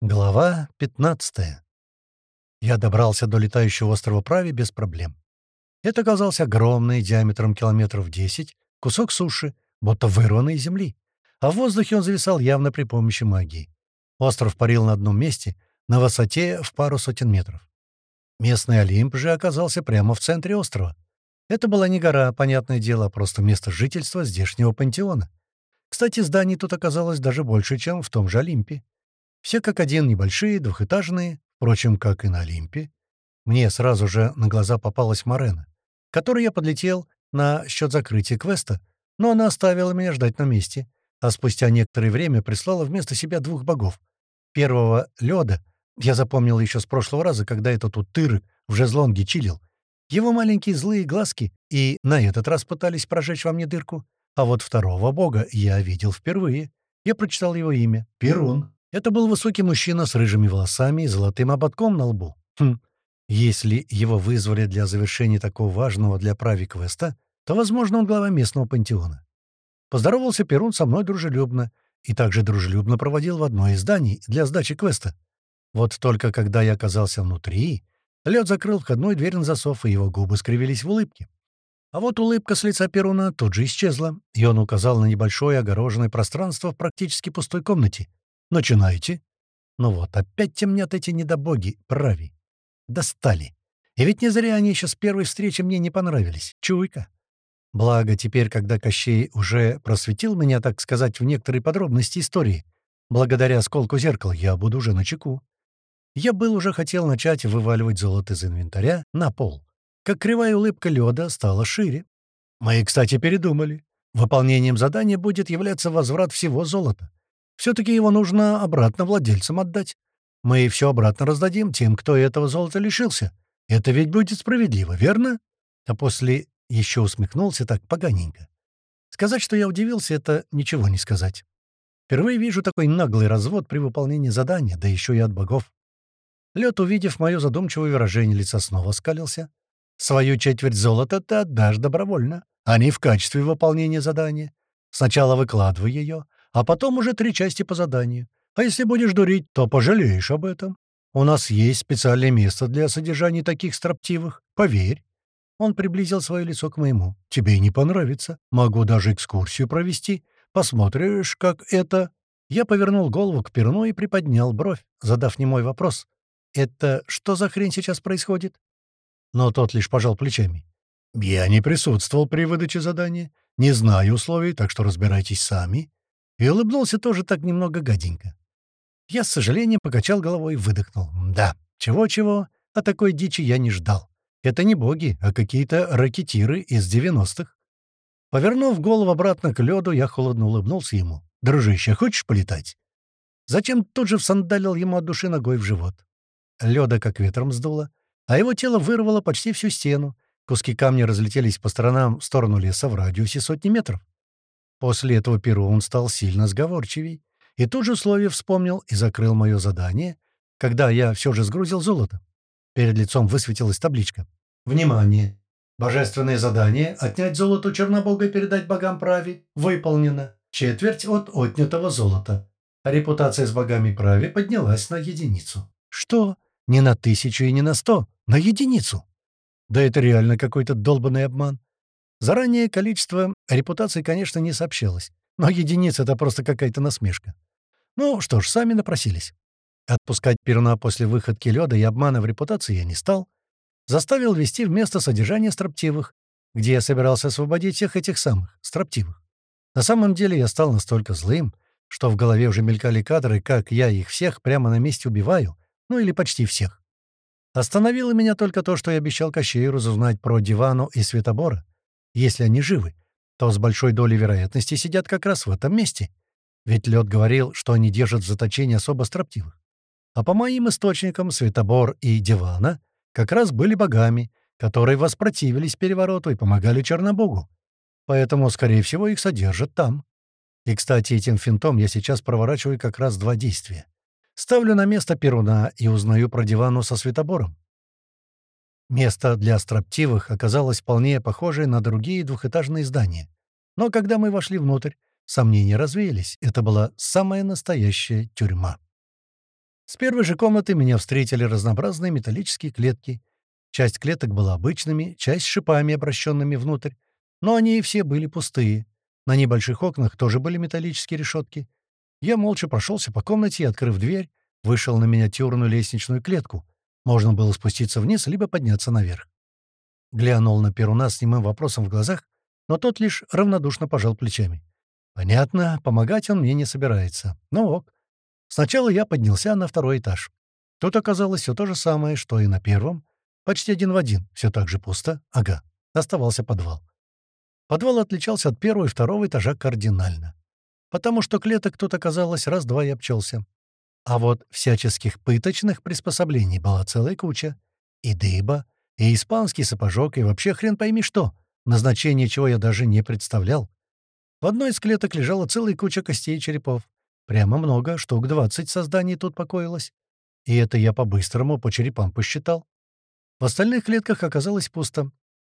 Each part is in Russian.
Глава 15. Я добрался до летающего острова Прави без проблем. Это оказался огромный, диаметром километров 10, кусок суши, будто вырванный из земли. А в воздухе он зависал явно при помощи магии. Остров парил на одном месте, на высоте в пару сотен метров. Местный Олимп же оказался прямо в центре острова. Это была не гора, понятное дело, а просто место жительства здешнего пантеона. Кстати, зданий тут оказалось даже больше, чем в том же Олимпе. Все как один небольшие, двухэтажные, впрочем, как и на Олимпе. Мне сразу же на глаза попалась Марена, которой я подлетел на счет закрытия квеста, но она оставила меня ждать на месте, а спустя некоторое время прислала вместо себя двух богов. Первого — Лёда, я запомнил еще с прошлого раза, когда этот утырок в жезлонге чилил. Его маленькие злые глазки и на этот раз пытались прожечь во мне дырку. А вот второго бога я видел впервые. Я прочитал его имя — Перун. Это был высокий мужчина с рыжими волосами и золотым ободком на лбу. Хм. Если его вызвали для завершения такого важного для прави квеста, то, возможно, он глава местного пантеона. Поздоровался Перун со мной дружелюбно и также дружелюбно проводил в одно из зданий для сдачи квеста. Вот только когда я оказался внутри, лед закрыл входную дверь на засов, и его губы скривились в улыбке. А вот улыбка с лица Перуна тут же исчезла, и он указал на небольшое огороженное пространство в практически пустой комнате, Начинайте. Ну вот, опять темнят эти недобоги, прави. Достали. И ведь не зря они еще с первой встречи мне не понравились. Чуйка. Благо, теперь, когда Кощей уже просветил меня, так сказать, в некоторые подробности истории, благодаря осколку зеркала я буду уже на чеку. Я был уже хотел начать вываливать золото из инвентаря на пол, как кривая улыбка лёда стала шире. Мы, кстати, передумали. Выполнением задания будет являться возврат всего золота. Все-таки его нужно обратно владельцам отдать. Мы все обратно раздадим тем, кто этого золота лишился. Это ведь будет справедливо, верно?» А после еще усмехнулся так поганенько. Сказать, что я удивился, это ничего не сказать. Впервые вижу такой наглый развод при выполнении задания, да еще и от богов. Лед, увидев мое задумчивое выражение лица, снова скалился. «Свою четверть золота ты отдашь добровольно, а не в качестве выполнения задания. Сначала выкладывай ее, а потом уже три части по заданию. А если будешь дурить, то пожалеешь об этом. У нас есть специальное место для содержания таких строптивых, поверь». Он приблизил свое лицо к моему. «Тебе не понравится. Могу даже экскурсию провести. Посмотришь, как это...» Я повернул голову к Перну и приподнял бровь, задав немой вопрос. «Это что за хрень сейчас происходит?» Но тот лишь пожал плечами. «Я не присутствовал при выдаче задания. Не знаю условий, так что разбирайтесь сами. И улыбнулся тоже так немного гаденько. Я с сожалением покачал головой и выдохнул. Да, чего-чего, а такой дичи я не ждал. Это не боги, а какие-то ракетиры из 90-х. Повернув голову обратно к лёду, я холодно улыбнулся ему. «Дружище, хочешь полетать?» Затем тут же всандалил ему от души ногой в живот. Лёда как ветром сдуло, а его тело вырвало почти всю стену. Куски камня разлетелись по сторонам в сторону леса в радиусе сотни метров. После этого Перу он стал сильно сговорчивей, и тут же условие вспомнил и закрыл мое задание, когда я все же сгрузил золото. Перед лицом высветилась табличка. «Внимание! Божественное задание «Отнять золото Чернобога и передать богам праве» выполнено. Четверть от отнятого золота. Репутация с богами праве поднялась на единицу». «Что? Не на тысячу и не на сто? На единицу?» «Да это реально какой-то долбанный обман. Заранее количество репутаций, конечно, не сообщалось, но единица — это просто какая-то насмешка. Ну что ж, сами напросились. Отпускать Перуна после выходки лёда и обмана в репутации я не стал. Заставил вести в место содержания строптивых, где я собирался освободить всех этих самых строптивых. На самом деле я стал настолько злым, что в голове уже мелькали кадры, как я их всех прямо на месте убиваю, ну или почти всех. Остановило меня только то, что я обещал Кощею разузнать про Дивану и Светобора, если они живы, то с большой долей вероятности сидят как раз в этом месте. Ведь лед говорил, что они держат в заточении особо строптивых. А по моим источникам, Светобор и Дивана как раз были богами, которые воспротивились перевороту и помогали Чернобогу. Поэтому, скорее всего, их содержат там. И, кстати, этим финтом я сейчас проворачиваю как раз два действия. Ставлю на место Перуна и узнаю про Дивану со Светобором. Место для строптивых оказалось вполне похожее на другие двухэтажные здания. Но когда мы вошли внутрь, сомнения развеялись. Это была самая настоящая тюрьма. С первой же комнаты меня встретили разнообразные металлические клетки. Часть клеток была обычными, часть шипами, обращенными внутрь, но они все были пустые. На небольших окнах тоже были металлические решетки. Я молча прошелся по комнате и, открыв дверь, вышел на миниатюрную лестничную клетку. Можно было спуститься вниз, либо подняться наверх. Глянул на Перуна с немым вопросом в глазах, но тот лишь равнодушно пожал плечами. Понятно, помогать он мне не собирается. Ну ок. Сначала я поднялся на второй этаж. Тут оказалось все то же самое, что и на первом. Почти один в один. Все так же пусто. Ага. Оставался подвал. Подвал отличался от первого и второго этажа кардинально. Потому что клеток тут оказалось раз-два и обчелся. А вот всяческих пыточных приспособлений была целая куча. И дыба, и испанский сапожок, и вообще хрен пойми что, назначение чего я даже не представлял. В одной из клеток лежала целая куча костей и черепов. Прямо много, штук двадцать созданий тут покоилось. И это я по-быстрому по черепам посчитал. В остальных клетках оказалось пусто.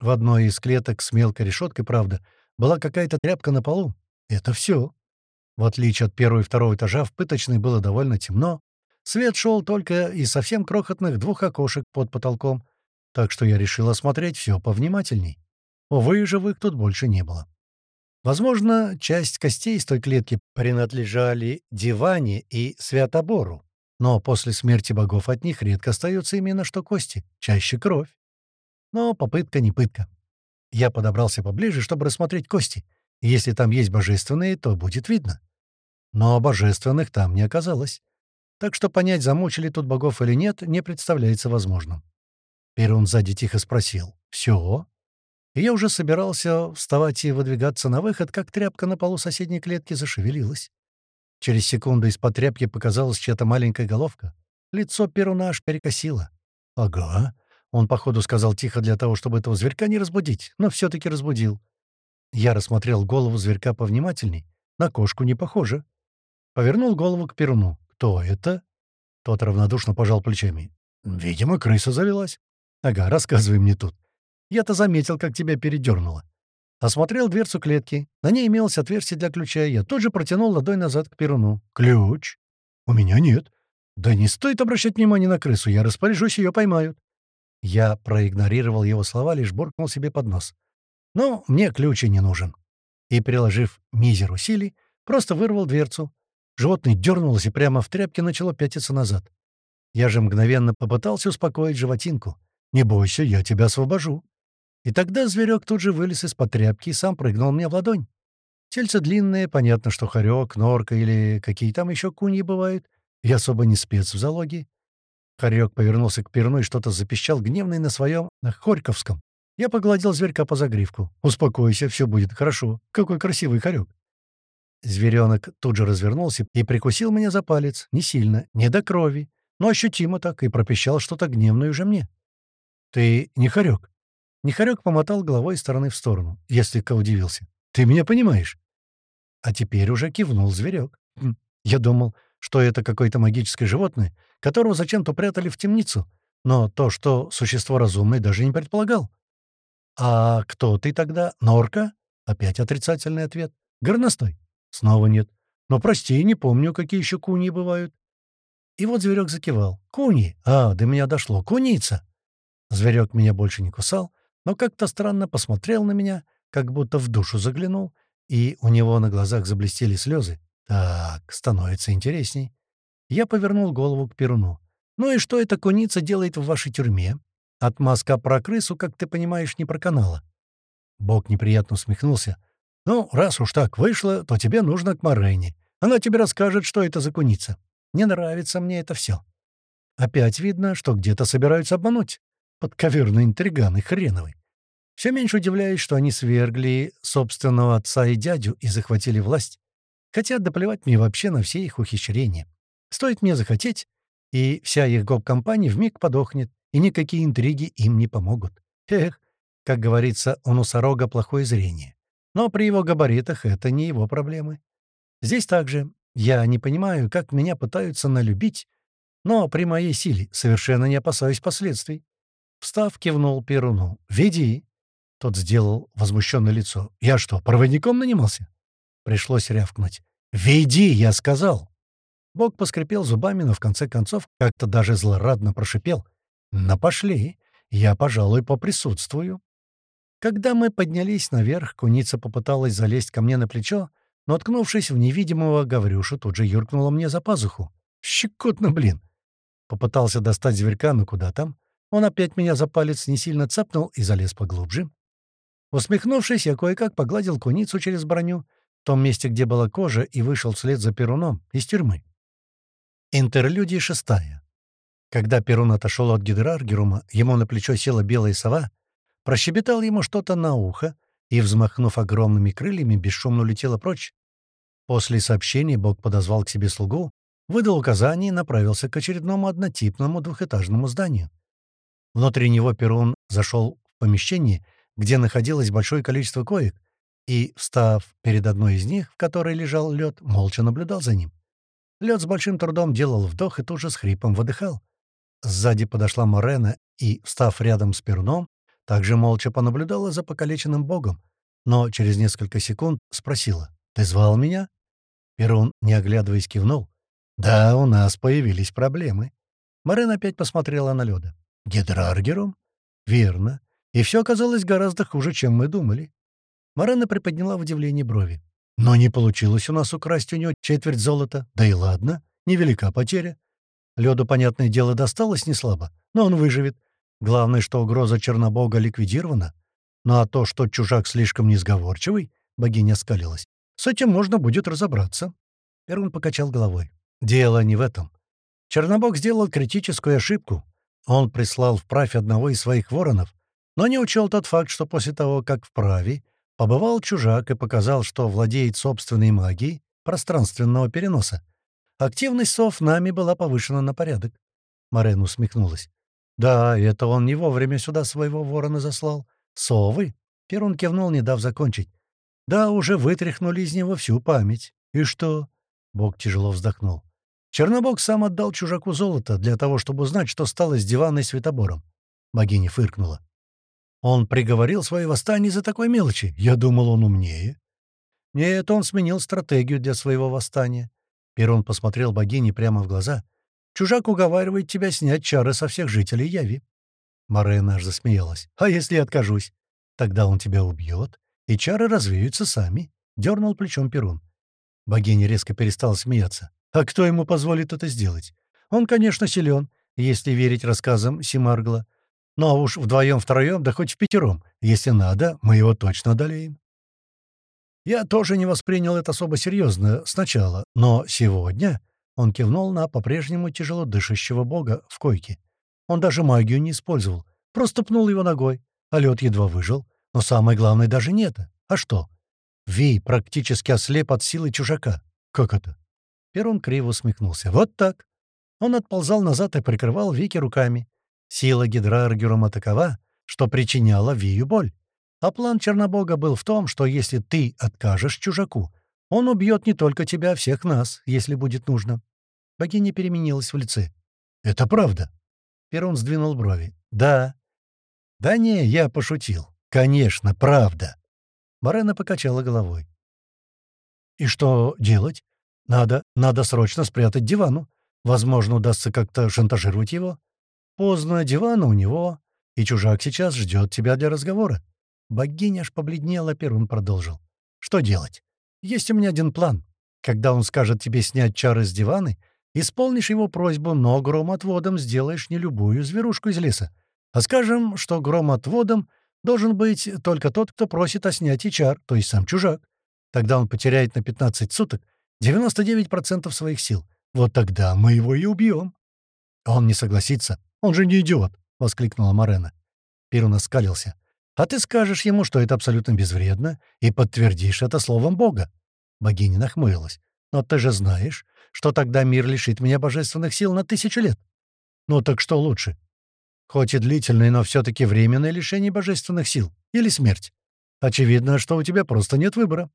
В одной из клеток с мелкой решеткой, правда, была какая-то тряпка на полу. Это все. В отличие от первого и второго этажа, в пыточной было довольно темно. Свет шел только из совсем крохотных двух окошек под потолком, так что я решил осмотреть все повнимательней. Увы, живых тут больше не было. Возможно, часть костей из той клетки принадлежали Диване и Святобору, но после смерти богов от них редко остается именно что кости, чаще кровь. Но попытка не пытка. Я подобрался поближе, чтобы рассмотреть кости. Если там есть божественные, то будет видно. Но божественных там не оказалось. Так что понять, замучили тут богов или нет, не представляется возможным. Перун сзади тихо спросил. «Все?» И я уже собирался вставать и выдвигаться на выход, как тряпка на полу соседней клетки зашевелилась. Через секунду из-под тряпки показалась чья-то маленькая головка. Лицо Перуна аж перекосило. «Ага», — он, походу, сказал тихо для того, чтобы этого зверька не разбудить, но все таки разбудил. Я рассмотрел голову зверька повнимательней. На кошку не похоже. Повернул голову к Перуну. «Кто это?» Тот равнодушно пожал плечами. «Видимо, крыса завелась». «Ага, рассказывай мне тут. Я-то заметил, как тебя передернуло». Осмотрел дверцу клетки. На ней имелось отверстие для ключа. Я тут же протянул ладонь назад к Перуну. «Ключ?» «У меня нет». «Да не стоит обращать внимание на крысу. Я распоряжусь, ее поймают». Я проигнорировал его слова, лишь буркнул себе под нос. «Ну, мне ключ и не нужен». И, приложив мизер усилий, просто вырвал дверцу. Животное дернулось и прямо в тряпке начало пятиться назад. Я же мгновенно попытался успокоить животинку. «Не бойся, я тебя освобожу». И тогда зверек тут же вылез из-под тряпки и сам прыгнул мне в ладонь. Тельце длинное, понятно, что хорек, норка или какие там еще куньи бывают. Я особо не спец в залоге. Хорек повернулся к перну и что-то запищал гневный на своем на хорьковском. Я погладил зверька по загривку. «Успокойся, все будет хорошо. Какой красивый хорек!» Зверенок тут же развернулся и прикусил меня за палец, не сильно, не до крови, но ощутимо так, и пропищал что-то гневное уже мне. «Ты не хорек?» Нехарек помотал головой из стороны в сторону. Я слегка удивился. «Ты меня понимаешь?» А теперь уже кивнул зверек. Я думал, что это какое-то магическое животное, которого зачем-то прятали в темницу, но то, что существо разумное, даже не предполагал. «А кто ты тогда? Норка?» Опять отрицательный ответ. «Горностой?» Снова нет. «Но прости, не помню, какие еще куни бывают». И вот зверек закивал. «Куни! А, до меня дошло. Куница!» Зверек меня больше не кусал, но как-то странно посмотрел на меня, как будто в душу заглянул, и у него на глазах заблестели слезы. Так, становится интересней. Я повернул голову к Перуну. «Ну и что эта куница делает в вашей тюрьме? Отмазка про крысу, как ты понимаешь, не про канала». Бог неприятно усмехнулся. «Ну, раз уж так вышло, то тебе нужно к Морене. Она тебе расскажет, что это за куница. Не нравится мне это все. Опять видно, что где-то собираются обмануть. Подковерные интриганы хреновый. Все меньше удивляюсь, что они свергли собственного отца и дядю и захватили власть. Хотят доплевать мне вообще на все их ухищрения. Стоит мне захотеть, и вся их гоп-компания вмиг подохнет, и никакие интриги им не помогут. Эх, как говорится, у носорога плохое зрение. Но при его габаритах это не его проблемы. Здесь также я не понимаю, как меня пытаются налюбить, но при моей силе совершенно не опасаюсь последствий. Встав, кивнул Перуну. «Веди». Тот сделал возмущенное лицо. «Я что, проводником нанимался?» Пришлось рявкнуть. «Веди, я сказал!» Бог поскрипел зубами, но в конце концов как-то даже злорадно прошипел. «На пошли, я, пожалуй, поприсутствую». Когда мы поднялись наверх, куница попыталась залезть ко мне на плечо, но, ткнувшись в невидимого Гаврюшу, тут же юркнула мне за пазуху. Щекотно, блин! Попытался достать зверька, но куда там? Он опять меня за палец не сильно цапнул и залез поглубже. Усмехнувшись, я кое-как погладил куницу через броню, в том месте, где была кожа, и вышел вслед за Перуном из тюрьмы. Интерлюдия шестая. Когда Перун отошел от Гидраргерума, ему на плечо села белая сова, прощебетал ему что-то на ухо и, взмахнув огромными крыльями, бесшумно улетела прочь. После сообщения Бог подозвал к себе слугу, выдал указание и направился к очередному однотипному двухэтажному зданию. Внутри него Перун зашел в помещение, где находилось большое количество коек, и, встав перед одной из них, в которой лежал лед, молча наблюдал за ним. Лед с большим трудом делал вдох и тут же с хрипом выдыхал. Сзади подошла Морена и, встав рядом с Перуном, также молча понаблюдала за покалеченным богом, но через несколько секунд спросила «Ты звал меня?» Перун, не оглядываясь, кивнул. «Да, у нас появились проблемы». Морен опять посмотрела на Лёда. «Гидраргером?» «Верно. И все оказалось гораздо хуже, чем мы думали». Морена приподняла в удивлении брови. «Но не получилось у нас украсть у него четверть золота. Да и ладно, невелика потеря. Лёду, понятное дело, досталось неслабо, но он выживет. Главное, что угроза Чернобога ликвидирована. Ну а то, что чужак слишком несговорчивый, богиня скалилась, с этим можно будет разобраться. Перун покачал головой. Дело не в этом. Чернобог сделал критическую ошибку. Он прислал вправь одного из своих воронов, но не учел тот факт, что после того, как вправе, побывал чужак и показал, что владеет собственной магией пространственного переноса. Активность сов нами была повышена на порядок. Морен усмехнулась. «Да, это он не вовремя сюда своего ворона заслал. Совы?» Перун кивнул, не дав закончить. «Да, уже вытряхнули из него всю память. И что?» Бог тяжело вздохнул. Чернобог сам отдал чужаку золото для того, чтобы узнать, что стало с диваной Светобором. Богиня фыркнула. Он приговорил свое восстание за такой мелочи. Я думал, он умнее. Нет, он сменил стратегию для своего восстания. Перун посмотрел богине прямо в глаза. Чужак уговаривает тебя снять чары со всех жителей Яви». Морена аж засмеялась. «А если я откажусь? Тогда он тебя убьет, и чары развеются сами», — дернул плечом Перун. Богиня резко перестала смеяться. «А кто ему позволит это сделать? Он, конечно, силен, если верить рассказам Симаргла. Но уж вдвоем-втроем, да хоть в пятером. Если надо, мы его точно одолеем». Я тоже не воспринял это особо серьезно сначала, но сегодня он кивнул на по-прежнему тяжело дышащего бога в койке. Он даже магию не использовал, просто пнул его ногой, а лед едва выжил. Но самое главное даже не это. А что? Вей практически ослеп от силы чужака. Как это? Перун криво усмехнулся. Вот так. Он отползал назад и прикрывал Вики руками. Сила Гидраргюрума такова, что причиняла Вию боль. А план Чернобога был в том, что если ты откажешь чужаку, он убьет не только тебя, а всех нас, если будет нужно». Богиня переменилась в лице. «Это правда?» Перун сдвинул брови. «Да». «Да не, я пошутил. Конечно, правда». Марена покачала головой. «И что делать? Надо, надо срочно спрятать дивану. Возможно, удастся как-то шантажировать его. Поздно, дивана у него, и чужак сейчас ждет тебя для разговора». Богиня аж побледнела, Перун продолжил. «Что делать? Есть у меня один план. Когда он скажет тебе снять чары с диваны, исполнишь его просьбу, но громотводом сделаешь не любую зверушку из леса. А скажем, что громотводом должен быть только тот, кто просит о снятии чар, то есть сам чужак. Тогда он потеряет на 15 суток 99% своих сил. Вот тогда мы его и убьем. Он не согласится. Он же не идиот, — воскликнула Марена. Пирун оскалился. А ты скажешь ему, что это абсолютно безвредно, и подтвердишь это словом Бога. Богиня нахмурилась. Но ты же знаешь, что тогда мир лишит меня божественных сил на тысячу лет. Ну так что лучше? Хоть и длительное, но все-таки временное лишение божественных сил. Или смерть. Очевидно, что у тебя просто нет выбора.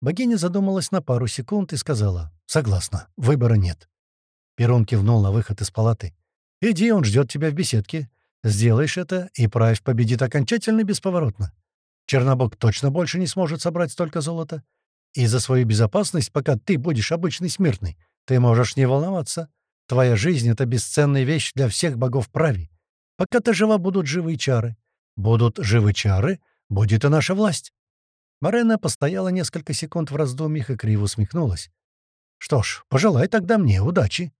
Богиня задумалась на пару секунд и сказала, «Согласна, выбора нет». Перун кивнул на выход из палаты. «Иди, он ждет тебя в беседке. Сделаешь это, и правь победит окончательно и бесповоротно. Чернобог точно больше не сможет собрать столько золота. И за свою безопасность, пока ты будешь обычный смертный, Ты можешь не волноваться. Твоя жизнь — это бесценная вещь для всех богов прави. Пока ты жива, будут живы и чары. Будут живы чары, будет и наша власть». Марена постояла несколько секунд в раздумьях и криво усмехнулась. «Что ж, пожелай тогда мне удачи».